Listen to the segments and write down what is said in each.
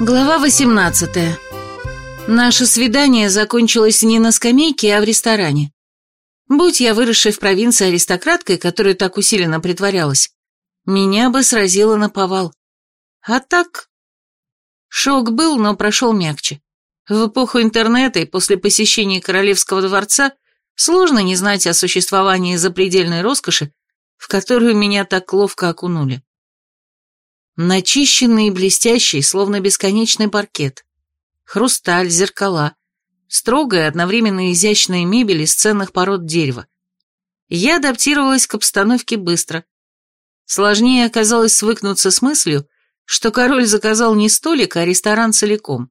Глава 18. Наше свидание закончилось не на скамейке, а в ресторане. Будь я выросшей в провинции аристократкой, которая так усиленно притворялась, меня бы сразило на повал. А так... Шок был, но прошел мягче. В эпоху интернета и после посещения королевского дворца сложно не знать о существовании запредельной роскоши, в которую меня так ловко окунули. Начищенный и блестящий, словно бесконечный паркет. Хрусталь, зеркала. Строгая, одновременно изящная мебель из ценных пород дерева. Я адаптировалась к обстановке быстро. Сложнее оказалось свыкнуться с мыслью, что король заказал не столик, а ресторан целиком.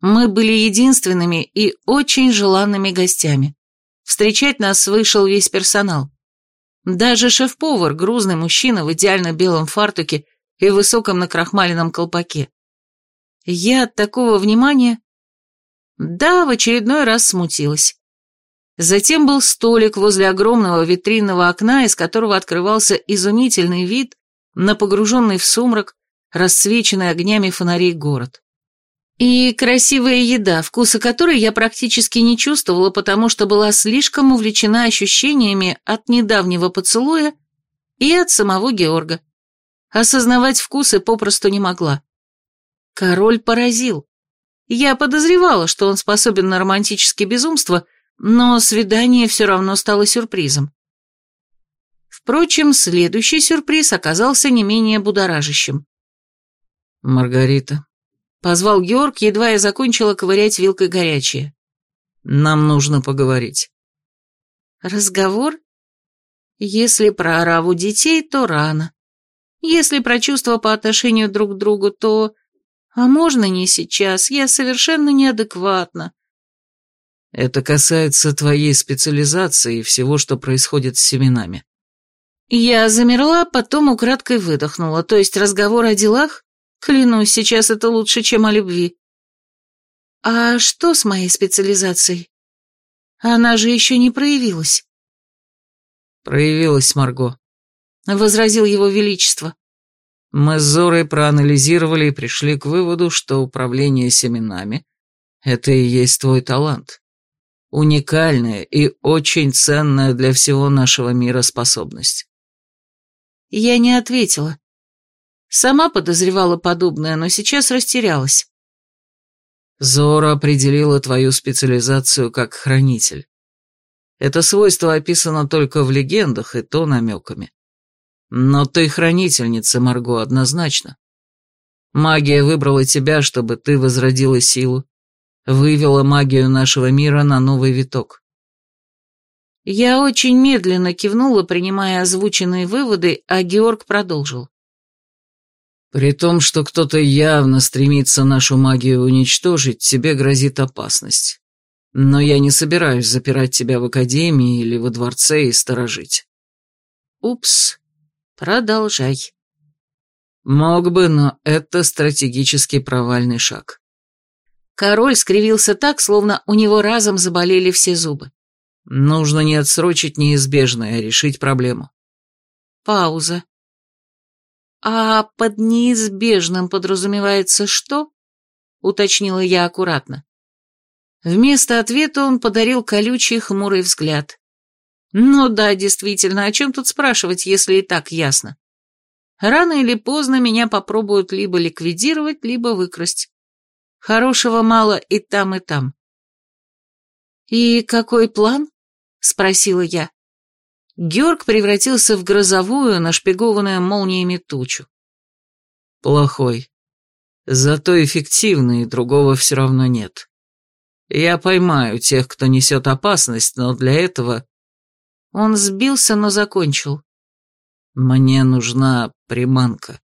Мы были единственными и очень желанными гостями. Встречать нас вышел весь персонал. Даже шеф-повар, грузный мужчина в идеально белом фартуке и высоком накрахмаленном колпаке. Я от такого внимания... Да, в очередной раз смутилась. Затем был столик возле огромного витринного окна, из которого открывался изумительный вид на погруженный в сумрак, рассвеченный огнями фонарей город. И красивая еда, вкуса которой я практически не чувствовала, потому что была слишком увлечена ощущениями от недавнего поцелуя и от самого Георга. Осознавать вкусы попросту не могла. Король поразил. Я подозревала, что он способен на романтические безумства, но свидание все равно стало сюрпризом. Впрочем, следующий сюрприз оказался не менее будоражащим. «Маргарита», — позвал Георг, едва я закончила ковырять вилкой горячее. «Нам нужно поговорить». «Разговор? Если про ораву детей, то рано. Если про чувства по отношению друг к другу, то... А можно не сейчас, я совершенно неадекватна. Это касается твоей специализации и всего, что происходит с семенами. Я замерла, потом украдкой выдохнула, то есть разговор о делах? Клянусь, сейчас это лучше, чем о любви. А что с моей специализацией? Она же еще не проявилась. Проявилась, Марго. — возразил его величество. «Мы с Зорой проанализировали и пришли к выводу, что управление семенами — это и есть твой талант. Уникальная и очень ценная для всего нашего мира способность». Я не ответила. Сама подозревала подобное, но сейчас растерялась. Зора определила твою специализацию как хранитель. Это свойство описано только в легендах и то намеками. Но ты хранительница, Марго, однозначно. Магия выбрала тебя, чтобы ты возродила силу, вывела магию нашего мира на новый виток. Я очень медленно кивнула, принимая озвученные выводы, а Георг продолжил. При том, что кто-то явно стремится нашу магию уничтожить, тебе грозит опасность. Но я не собираюсь запирать тебя в академии или во дворце и сторожить. Упс. Продолжай. Мог бы, но это стратегически провальный шаг. Король скривился так, словно у него разом заболели все зубы. Нужно не отсрочить неизбежное, а решить проблему. Пауза. А под неизбежным подразумевается что? Уточнила я аккуратно. Вместо ответа он подарил колючий хмурый взгляд. Ну да, действительно, о чем тут спрашивать, если и так ясно? Рано или поздно меня попробуют либо ликвидировать, либо выкрасть. Хорошего мало и там, и там. «И какой план?» — спросила я. Георг превратился в грозовую, нашпигованную молниями тучу. «Плохой. Зато эффективный, другого все равно нет. Я поймаю тех, кто несет опасность, но для этого он сбился, но закончил. «Мне нужна приманка».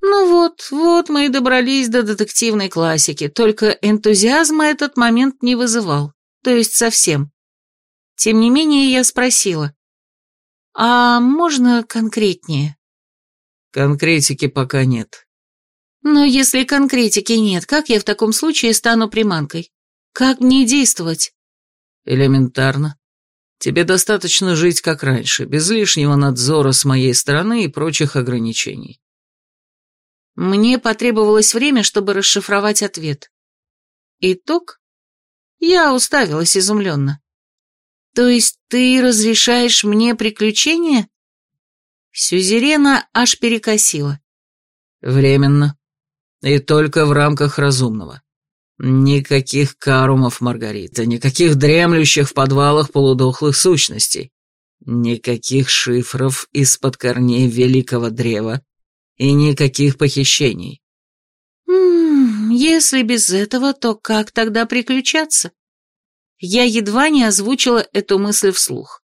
Ну вот, вот мы и добрались до детективной классики, только энтузиазма этот момент не вызывал, то есть совсем. Тем не менее я спросила, а можно конкретнее? Конкретики пока нет. Но если конкретики нет, как я в таком случае стану приманкой? Как мне действовать? Элементарно. Тебе достаточно жить как раньше, без лишнего надзора с моей стороны и прочих ограничений. Мне потребовалось время, чтобы расшифровать ответ. Итог? Я уставилась изумленно. То есть ты разрешаешь мне приключения? Сюзерена аж перекосила. Временно. И только в рамках разумного. Никаких карумов, Маргарита, никаких дремлющих в подвалах полудохлых сущностей. Никаких шифров из-под корней великого древа и никаких похищений. М если без этого, то как тогда приключаться? Я едва не озвучила эту мысль вслух.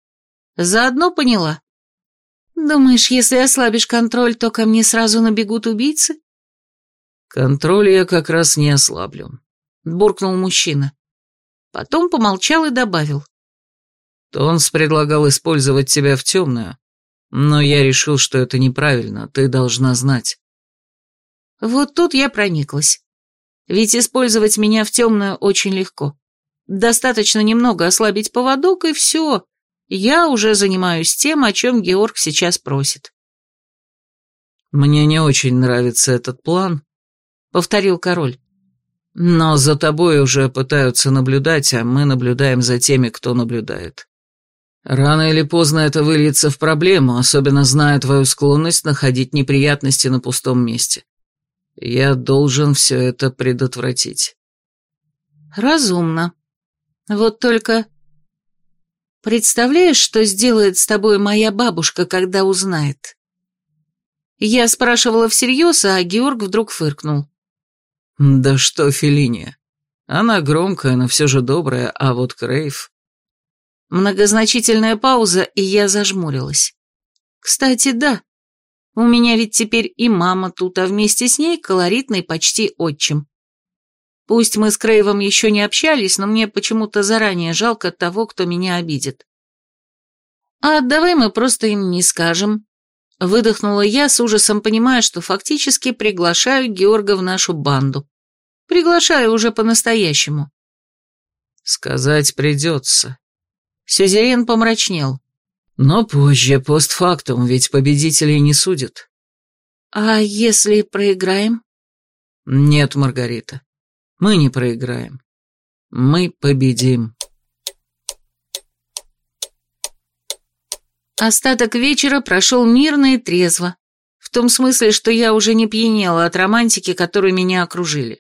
Заодно поняла. Думаешь, если ослабишь контроль, то ко мне сразу набегут убийцы? Контроль я как раз не ослаблю, буркнул мужчина. Потом помолчал и добавил. Тонс предлагал использовать тебя в темную, но я решил, что это неправильно, ты должна знать. Вот тут я прониклась. Ведь использовать меня в темную очень легко. Достаточно немного ослабить поводок, и все. Я уже занимаюсь тем, о чем Георг сейчас просит. «Мне не очень нравится этот план», — повторил король. «Но за тобой уже пытаются наблюдать, а мы наблюдаем за теми, кто наблюдает. Рано или поздно это выльется в проблему, особенно зная твою склонность находить неприятности на пустом месте. Я должен все это предотвратить. Разумно. Вот только... Представляешь, что сделает с тобой моя бабушка, когда узнает? Я спрашивала всерьез, а Георг вдруг фыркнул. Да что Фелиния. Она громкая, но все же добрая, а вот Крейв... Многозначительная пауза, и я зажмурилась. Кстати, да. У меня ведь теперь и мама тут, а вместе с ней колоритный почти отчим. Пусть мы с Крейвом еще не общались, но мне почему-то заранее жалко того, кто меня обидит. А давай мы просто им не скажем. Выдохнула я с ужасом, понимая, что фактически приглашаю Георга в нашу банду. Приглашаю уже по-настоящему. Сказать придется, Сюзерен помрачнел. Но позже, постфактум, ведь победителей не судят. А если проиграем? Нет, Маргарита, мы не проиграем. Мы победим. Остаток вечера прошел мирно и трезво. В том смысле, что я уже не пьянела от романтики, которой меня окружили.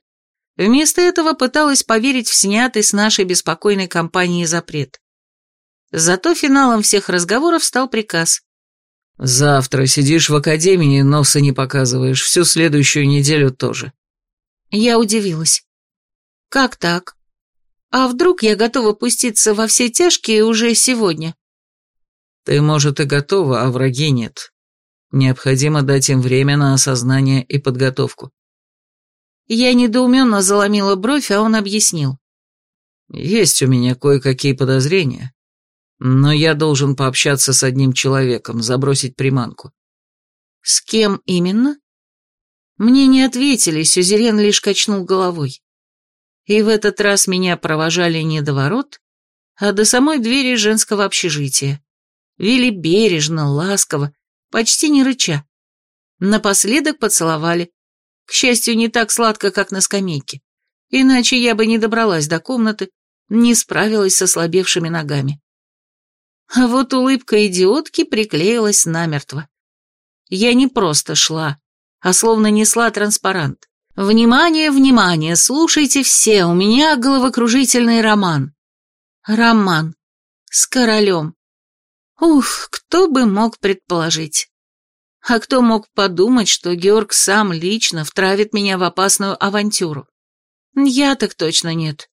Вместо этого пыталась поверить в снятый с нашей беспокойной компанией запрет. Зато финалом всех разговоров стал приказ. «Завтра сидишь в академии, носа не показываешь, всю следующую неделю тоже». Я удивилась. «Как так? А вдруг я готова пуститься во все тяжкие уже сегодня?» «Ты, может, и готова, а враги нет. Необходимо дать им время на осознание и подготовку». Я недоуменно заломила бровь, а он объяснил. «Есть у меня кое-какие подозрения, но я должен пообщаться с одним человеком, забросить приманку. С кем именно? Мне не ответили, Сюзерен лишь качнул головой. И в этот раз меня провожали не до ворот, а до самой двери женского общежития. Вели бережно, ласково, почти не рыча. Напоследок поцеловали. К счастью, не так сладко, как на скамейке. Иначе я бы не добралась до комнаты, не справилась со слабевшими ногами. А вот улыбка идиотки приклеилась намертво. Я не просто шла, а словно несла транспарант. «Внимание, внимание, слушайте все, у меня головокружительный роман». Роман. С королем. Уф, кто бы мог предположить. А кто мог подумать, что Георг сам лично втравит меня в опасную авантюру? Я так точно нет.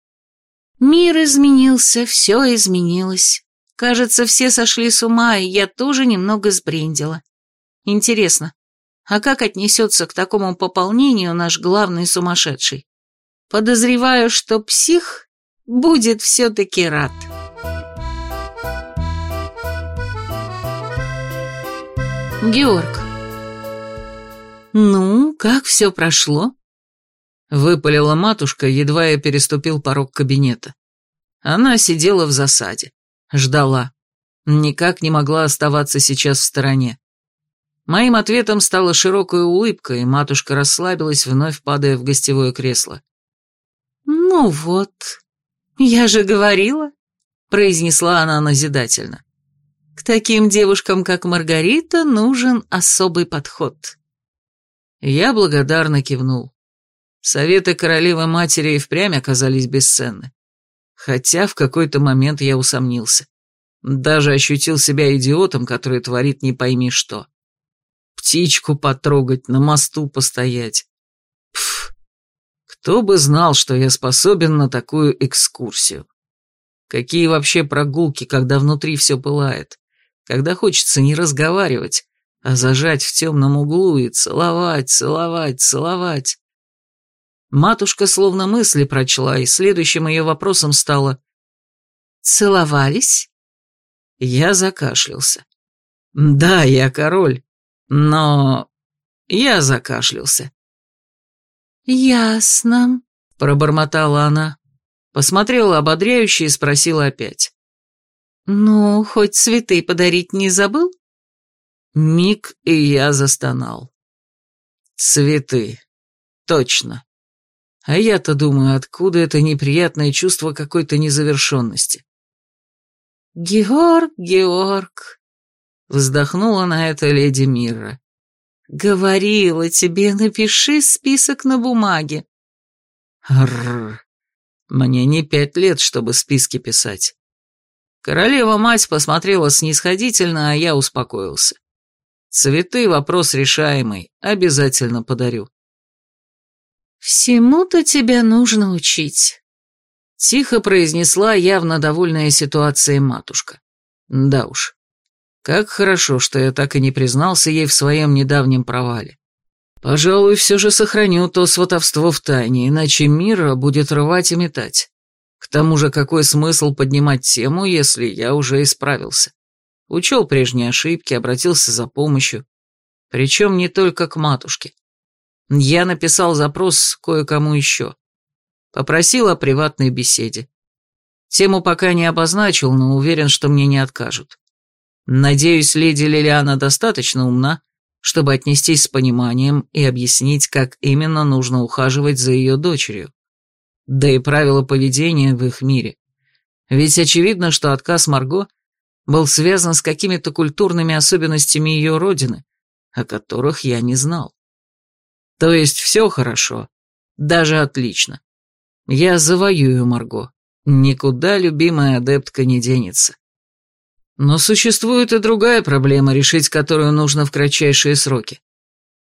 Мир изменился, все изменилось. Кажется, все сошли с ума, и я тоже немного сбрендила. Интересно, а как отнесется к такому пополнению наш главный сумасшедший? Подозреваю, что псих будет все-таки рад. Георг. «Ну, как все прошло?» Выпалила матушка, едва я переступил порог кабинета. Она сидела в засаде. Ждала. Никак не могла оставаться сейчас в стороне. Моим ответом стала широкая улыбка, и матушка расслабилась, вновь падая в гостевое кресло. «Ну вот, я же говорила», — произнесла она назидательно. «К таким девушкам, как Маргарита, нужен особый подход». Я благодарно кивнул. Советы королевы-матери и впрямь оказались бесценны. Хотя в какой-то момент я усомнился. Даже ощутил себя идиотом, который творит не пойми что. Птичку потрогать, на мосту постоять. Пф, кто бы знал, что я способен на такую экскурсию. Какие вообще прогулки, когда внутри все пылает, когда хочется не разговаривать, а зажать в темном углу и целовать, целовать, целовать. Матушка словно мысли прочла, и следующим ее вопросом стало «Целовались?» Я закашлялся. «Да, я король, но...» Я закашлялся. «Ясно», — пробормотала она. Посмотрела ободряюще и спросила опять. «Ну, хоть цветы подарить не забыл?» Миг, и я застонал. Цветы. Точно. А я-то думаю, откуда это неприятное чувство какой-то незавершенности. «Георг, Георг», — вздохнула на это леди Мира. «Говорила тебе, напиши список на бумаге». Рррр. Мне не пять лет, чтобы списки писать. Королева-мать посмотрела снисходительно, а я успокоился. Цветы — вопрос решаемый, обязательно подарю. «Всему-то тебя нужно учить», — тихо произнесла явно довольная ситуацией матушка. Да уж, как хорошо, что я так и не признался ей в своем недавнем провале. Пожалуй, все же сохраню то сватовство в тайне, иначе мира будет рвать и метать. К тому же, какой смысл поднимать тему, если я уже исправился? Учел прежние ошибки, обратился за помощью. Причем не только к матушке. Я написал запрос кое-кому еще. Попросил о приватной беседе. Тему пока не обозначил, но уверен, что мне не откажут. Надеюсь, леди Лилиана достаточно умна, чтобы отнестись с пониманием и объяснить, как именно нужно ухаживать за ее дочерью. Да и правила поведения в их мире. Ведь очевидно, что отказ Марго был связан с какими-то культурными особенностями ее родины, о которых я не знал. То есть все хорошо, даже отлично. Я завоюю Марго, никуда любимая адептка не денется. Но существует и другая проблема, решить которую нужно в кратчайшие сроки.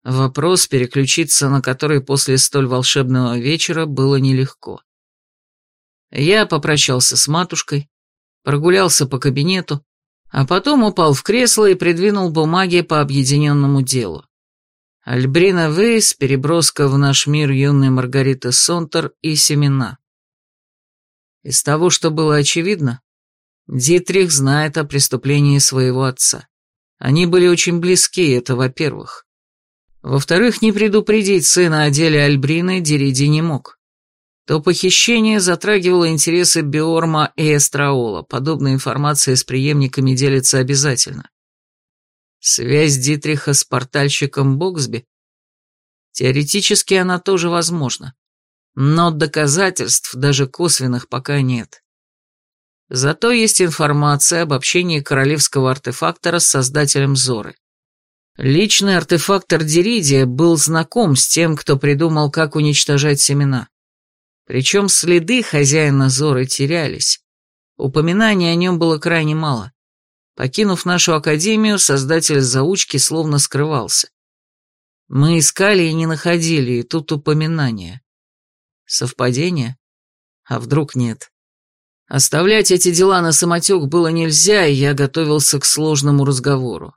Вопрос, переключиться на который после столь волшебного вечера было нелегко. Я попрощался с матушкой, прогулялся по кабинету, а потом упал в кресло и придвинул бумаги по объединенному делу. Альбрина Вейс, переброска в наш мир юной Маргариты Сонтер и семена. Из того, что было очевидно, Дитрих знает о преступлении своего отца. Они были очень близки, это во-первых. Во-вторых, не предупредить сына о деле Альбрины Дириди не мог то похищение затрагивало интересы Биорма и Эстраула, подобная информация с преемниками делится обязательно. Связь Дитриха с портальщиком Боксби? Теоретически она тоже возможна, но доказательств, даже косвенных, пока нет. Зато есть информация об общении королевского артефактора с создателем Зоры. Личный артефактор Диридия был знаком с тем, кто придумал, как уничтожать семена. Причем следы хозяина Зоры терялись. Упоминаний о нем было крайне мало. Покинув нашу академию, создатель заучки словно скрывался. Мы искали и не находили, и тут упоминание. Совпадение? А вдруг нет? Оставлять эти дела на самотек было нельзя, и я готовился к сложному разговору.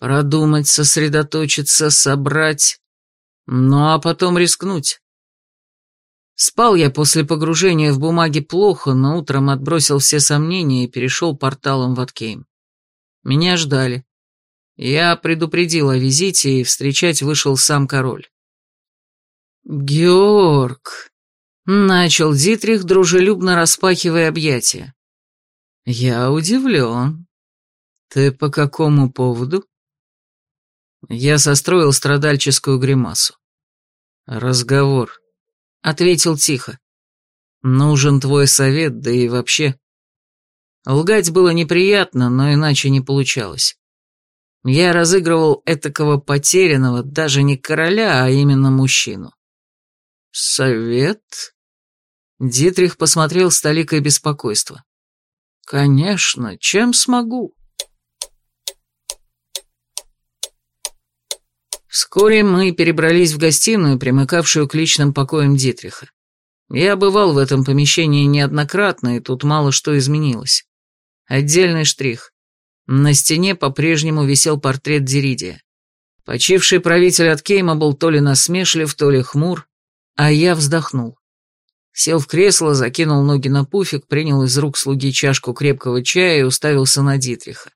Продумать, сосредоточиться, собрать, ну а потом рискнуть. Спал я после погружения в бумаги плохо, но утром отбросил все сомнения и перешел порталом в Аткейм. Меня ждали. Я предупредил о визите, и встречать вышел сам король. «Георг!» — начал Дитрих, дружелюбно распахивая объятия. «Я удивлен. Ты по какому поводу?» Я состроил страдальческую гримасу. «Разговор», — ответил тихо. «Нужен твой совет, да и вообще...» Лгать было неприятно, но иначе не получалось. Я разыгрывал этакого потерянного, даже не короля, а именно мужчину. «Совет?» Дитрих посмотрел с толикой беспокойства. «Конечно, чем смогу?» Вскоре мы перебрались в гостиную, примыкавшую к личным покоям Дитриха. Я бывал в этом помещении неоднократно, и тут мало что изменилось. Отдельный штрих. На стене по-прежнему висел портрет Диридия. Почивший правитель от Кейма был то ли насмешлив, то ли хмур, а я вздохнул. Сел в кресло, закинул ноги на пуфик, принял из рук слуги чашку крепкого чая и уставился на Дитриха.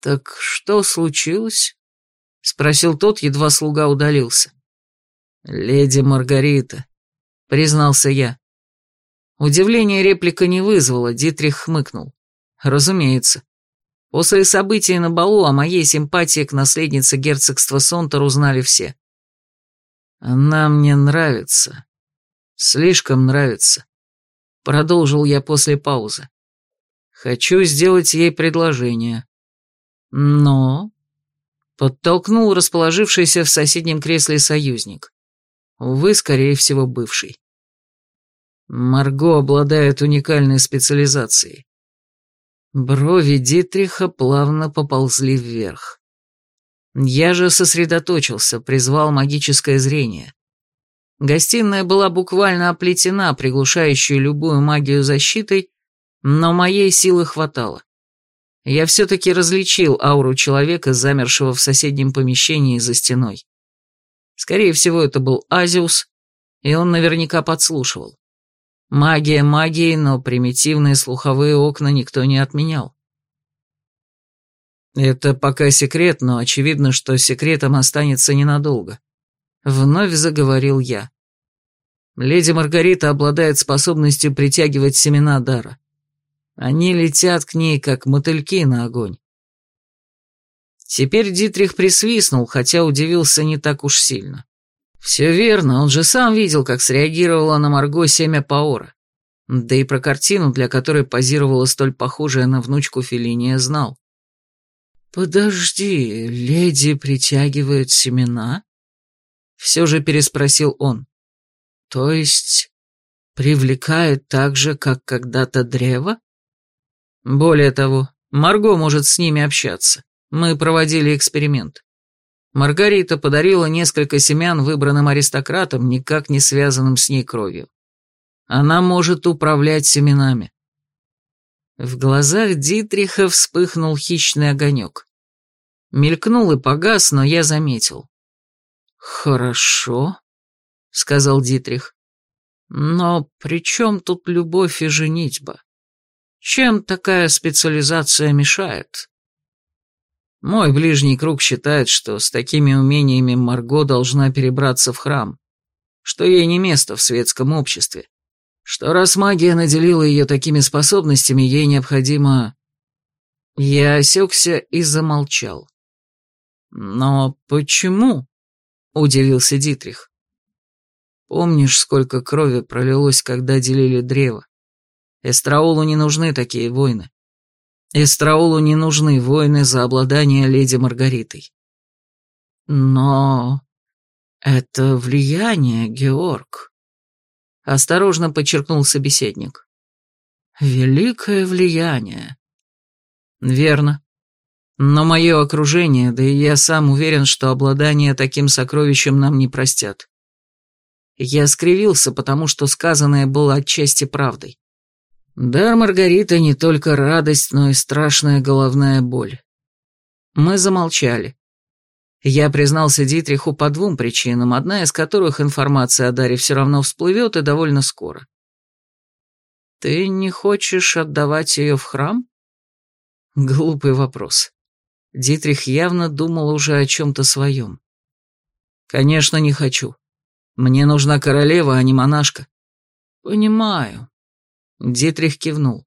«Так что случилось?» — спросил тот, едва слуга удалился. «Леди Маргарита», — признался я. Удивление реплика не вызвала, Дитрих хмыкнул. «Разумеется. После событий на балу о моей симпатии к наследнице герцогства Сонтер узнали все. Она мне нравится. Слишком нравится. Продолжил я после паузы. Хочу сделать ей предложение. Но... Подтолкнул расположившийся в соседнем кресле союзник. Увы, скорее всего, бывший. Марго обладает уникальной специализацией. Брови Дитриха плавно поползли вверх. Я же сосредоточился, призвал магическое зрение. Гостиная была буквально оплетена, приглушающей любую магию защитой, но моей силы хватало. Я все-таки различил ауру человека, замершего в соседнем помещении за стеной. Скорее всего, это был Азиус, и он наверняка подслушивал. Магия магией, но примитивные слуховые окна никто не отменял. Это пока секрет, но очевидно, что секретом останется ненадолго. Вновь заговорил я. Леди Маргарита обладает способностью притягивать семена дара. Они летят к ней, как мотыльки на огонь. Теперь Дитрих присвистнул, хотя удивился не так уж сильно. Все верно, он же сам видел, как среагировала на Марго семя Паора. Да и про картину, для которой позировала столь похожая на внучку Фелиния, знал. «Подожди, леди притягивает семена?» Все же переспросил он. «То есть привлекает так же, как когда-то древо?» «Более того, Марго может с ними общаться. Мы проводили эксперимент. Маргарита подарила несколько семян выбранным аристократам, никак не связанным с ней кровью. Она может управлять семенами. В глазах Дитриха вспыхнул хищный огонек. Мелькнул и погас, но я заметил. «Хорошо», — сказал Дитрих. «Но при чем тут любовь и женитьба? Чем такая специализация мешает?» Мой ближний круг считает, что с такими умениями Марго должна перебраться в храм, что ей не место в светском обществе, что раз магия наделила ее такими способностями, ей необходимо... Я осекся и замолчал. «Но почему?» — удивился Дитрих. «Помнишь, сколько крови пролилось, когда делили древо? Эстраулу не нужны такие войны. Эстраулу не нужны воины за обладание леди Маргаритой. Но это влияние, Георг. Осторожно подчеркнул собеседник. Великое влияние. Верно. Но мое окружение, да и я сам уверен, что обладание таким сокровищем нам не простят. Я скривился, потому что сказанное было отчасти правдой. Дар Маргарита не только радость, но и страшная головная боль. Мы замолчали. Я признался Дитриху по двум причинам, одна из которых информация о Даре все равно всплывет и довольно скоро. «Ты не хочешь отдавать ее в храм?» Глупый вопрос. Дитрих явно думал уже о чем-то своем. «Конечно, не хочу. Мне нужна королева, а не монашка». «Понимаю», Дитрих кивнул.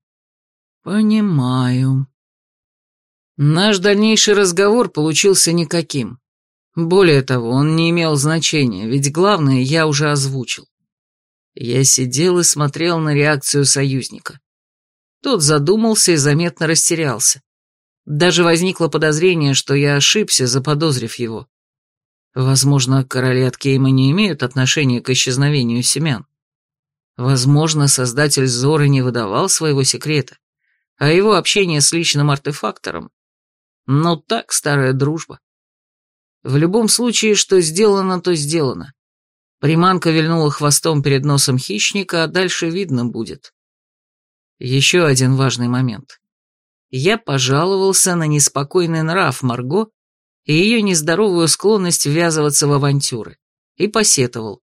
«Понимаю. Наш дальнейший разговор получился никаким. Более того, он не имел значения, ведь главное я уже озвучил. Я сидел и смотрел на реакцию союзника. Тот задумался и заметно растерялся. Даже возникло подозрение, что я ошибся, заподозрив его. Возможно, короли от Кейма не имеют отношения к исчезновению семян. Возможно, создатель Зоры не выдавал своего секрета, а его общение с личным артефактором. Но так старая дружба. В любом случае, что сделано, то сделано. Приманка вильнула хвостом перед носом хищника, а дальше видно будет. Еще один важный момент. Я пожаловался на неспокойный нрав Марго и ее нездоровую склонность ввязываться в авантюры, и посетовал.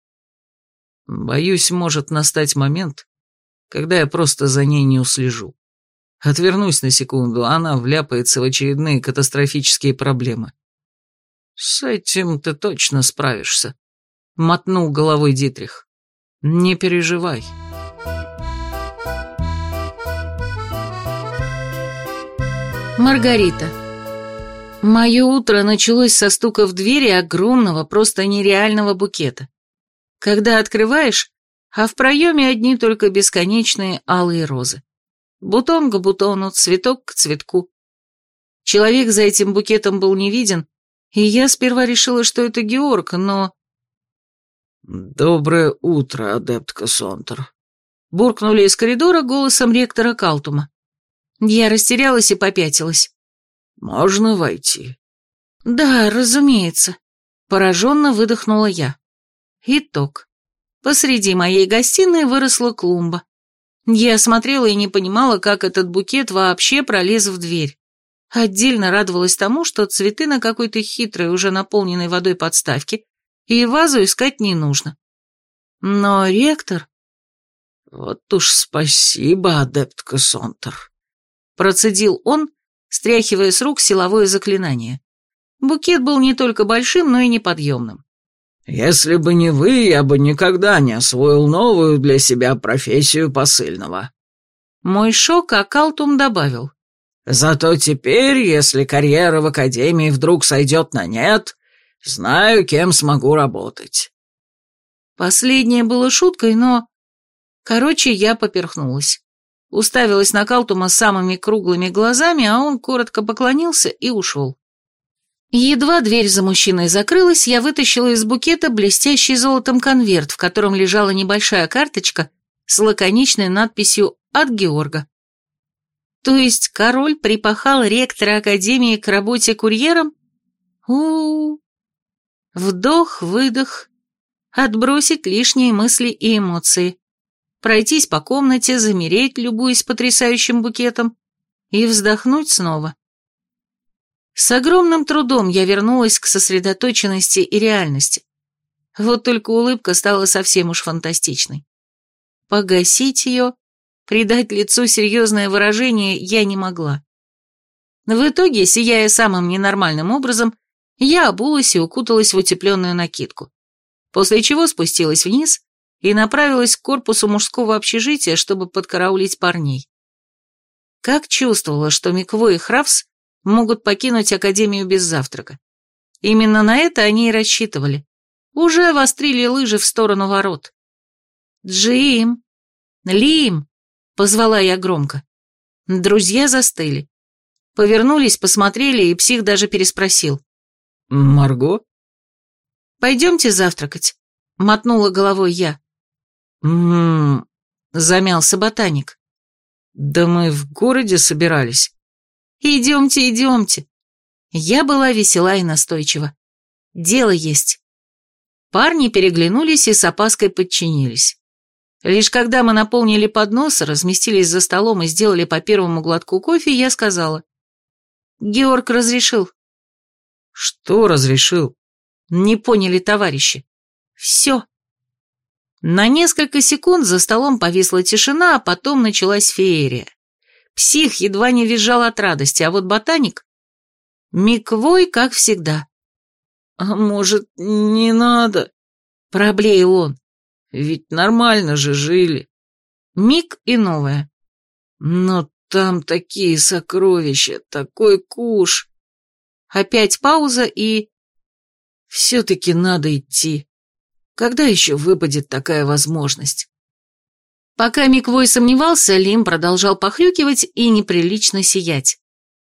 Боюсь, может настать момент, когда я просто за ней не услежу. Отвернусь на секунду, она вляпается в очередные катастрофические проблемы. «С этим ты точно справишься», — мотнул головой Дитрих. «Не переживай». Маргарита. Мое утро началось со стука в двери огромного, просто нереального букета. Когда открываешь, а в проеме одни только бесконечные алые розы. Бутон к бутону, цветок к цветку. Человек за этим букетом был не виден, и я сперва решила, что это Георг, но... «Доброе утро, адептка Сонтер», — буркнули из коридора голосом ректора Калтума. Я растерялась и попятилась. «Можно войти?» «Да, разумеется», — пораженно выдохнула я. Итог. Посреди моей гостиной выросла клумба. Я смотрела и не понимала, как этот букет вообще пролез в дверь. Отдельно радовалась тому, что цветы на какой-то хитрой, уже наполненной водой подставке, и вазу искать не нужно. Но ректор... «Вот уж спасибо, адептка Сонтер», — процедил он, стряхивая с рук силовое заклинание. Букет был не только большим, но и неподъемным. Если бы не вы, я бы никогда не освоил новую для себя профессию посыльного». Мой шок Акалтум добавил. «Зато теперь, если карьера в Академии вдруг сойдет на нет, знаю, кем смогу работать». Последнее было шуткой, но... Короче, я поперхнулась. Уставилась на Калтума самыми круглыми глазами, а он коротко поклонился и ушел. Едва дверь за мужчиной закрылась, я вытащила из букета блестящий золотом конверт, в котором лежала небольшая карточка с лаконичной надписью «От Георга». То есть король припахал ректора Академии к работе курьером? у у, -у. Вдох, выдох, отбросить лишние мысли и эмоции, пройтись по комнате, замереть, любуясь потрясающим букетом, и вздохнуть снова. С огромным трудом я вернулась к сосредоточенности и реальности. Вот только улыбка стала совсем уж фантастичной. Погасить ее, придать лицу серьезное выражение я не могла. В итоге, сияя самым ненормальным образом, я обулась и укуталась в утепленную накидку, после чего спустилась вниз и направилась к корпусу мужского общежития, чтобы подкараулить парней. Как чувствовала, что Микво и Хравс могут покинуть Академию без завтрака. Именно на это они и рассчитывали. Уже вострили лыжи в сторону ворот. «Джим! Лим!» — позвала я громко. Друзья застыли. Повернулись, посмотрели, и псих даже переспросил. «Марго?» «Пойдемте завтракать», — мотнула головой я. «М-м-м», замялся ботаник. «Да мы в городе собирались». «Идемте, идемте». Я была весела и настойчива. Дело есть. Парни переглянулись и с опаской подчинились. Лишь когда мы наполнили поднос, разместились за столом и сделали по первому глотку кофе, я сказала. Георг разрешил. Что разрешил? Не поняли товарищи. Все. На несколько секунд за столом повисла тишина, а потом началась феерия. Псих едва не визжал от радости, а вот ботаник... Миквой, как всегда. «А может, не надо?» — проблеял он. «Ведь нормально же жили». Миг и новое. «Но там такие сокровища, такой куш. Опять пауза и... Все-таки надо идти. Когда еще выпадет такая возможность? Пока Миквой сомневался, Лим продолжал похрюкивать и неприлично сиять.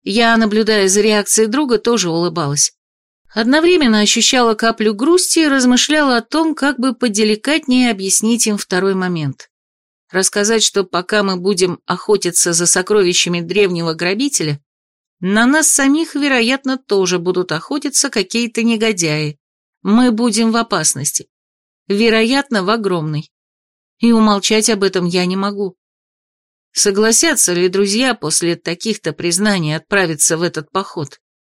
Я, наблюдая за реакцией друга, тоже улыбалась. Одновременно ощущала каплю грусти и размышляла о том, как бы поделикатнее объяснить им второй момент. Рассказать, что пока мы будем охотиться за сокровищами древнего грабителя, на нас самих, вероятно, тоже будут охотиться какие-то негодяи. Мы будем в опасности. Вероятно, в огромной. И умолчать об этом я не могу. Согласятся ли друзья после таких-то признаний отправиться в этот поход?